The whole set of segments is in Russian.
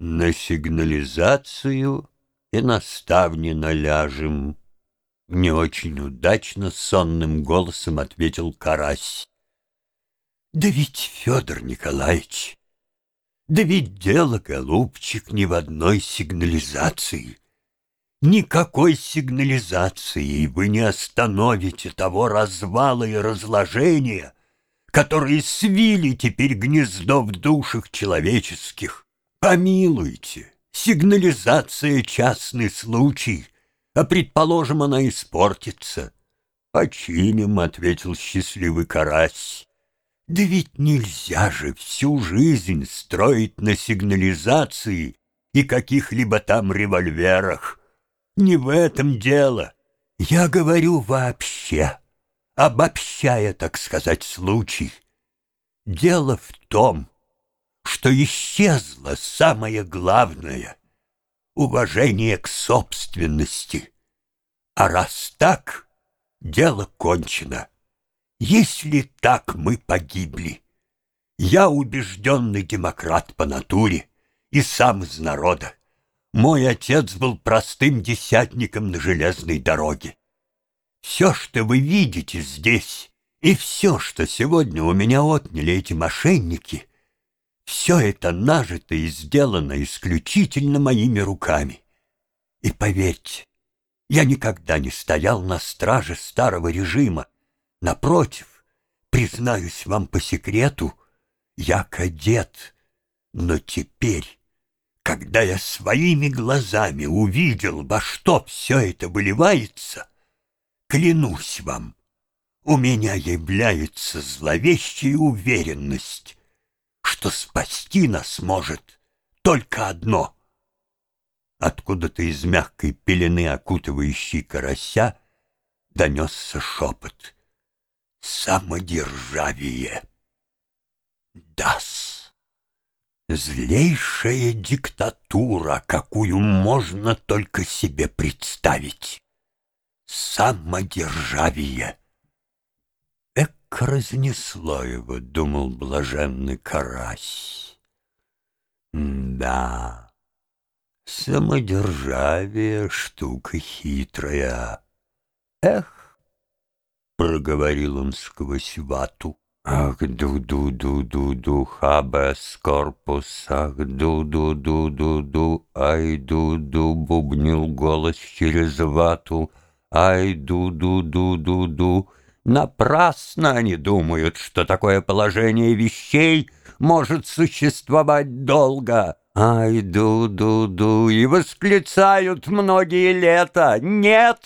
На сигнализацию и на ставни наляжем. Не очень удачно сонным голосом ответил Карась. Да ведь, Федор Николаевич, да ведь дело, голубчик, ни в одной сигнализации. Никакой сигнализации вы не остановите того развала и разложения, которые свили теперь гнездо в душах человеческих. Помилуйте, сигнализация — частный случай, а, предположим, она испортится. «Починим», — ответил счастливый карась. Да ведь нельзя же всю жизнь строить на сигнализации и каких-либо там револьверах. Не в этом дело. Я говорю вообще, обобщая, так сказать, случай. Дело в том, что исчезло самое главное — уважение к собственности. А раз так, дело кончено. Если так мы погибли, я убежденный демократ по натуре и сам из народа. Мой отец был простым десятником на железной дороге. Все, что вы видите здесь, и все, что сегодня у меня отняли эти мошенники, все это нажито и сделано исключительно моими руками. И поверьте, я никогда не стоял на страже старого режима, Напротив, признаюсь вам по секрету, я кадет, но теперь, когда я своими глазами увидел, во что все это выливается, клянусь вам, у меня является зловещая уверенность, что спасти нас может только одно. Откуда-то из мягкой пелены, окутывающей карася, донесся шепот — самодержавие. Дас. Злейшая диктатура, какую можно только себе представить. Самодержавие. Разнесло его, думал блаженный карась. Да, самодержавие — штука хитрая. Эх, проговорил он сквозь вату. Ах, ду-ду-ду-ду-ду, хабес корпус, ах, ду-ду-ду-ду-ду, ай, ду-ду, бубнил голос через вату, ай, ду-ду-ду-ду-ду. Напрасно они думают, что такое положение вещей может существовать долго. Ай, ду-ду-ду, и восклицают многие лета. Нет,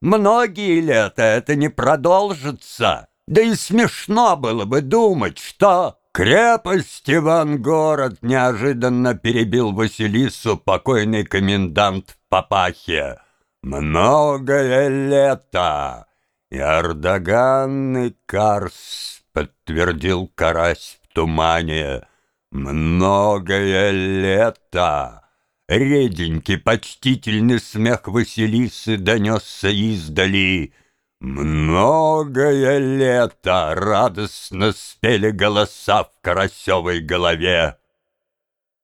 Многие лета это не продолжится. Да и смешно было бы думать, что крепость Иван-город неожиданно перебил Василису покойный комендант Папахе. Многое лето. И Эрдоган и Карс, подтвердил Карась в тумане. Многое лето. Реденький, почтительный смех Василисы донесся издали. Многое лето радостно спели голоса в карасевой голове.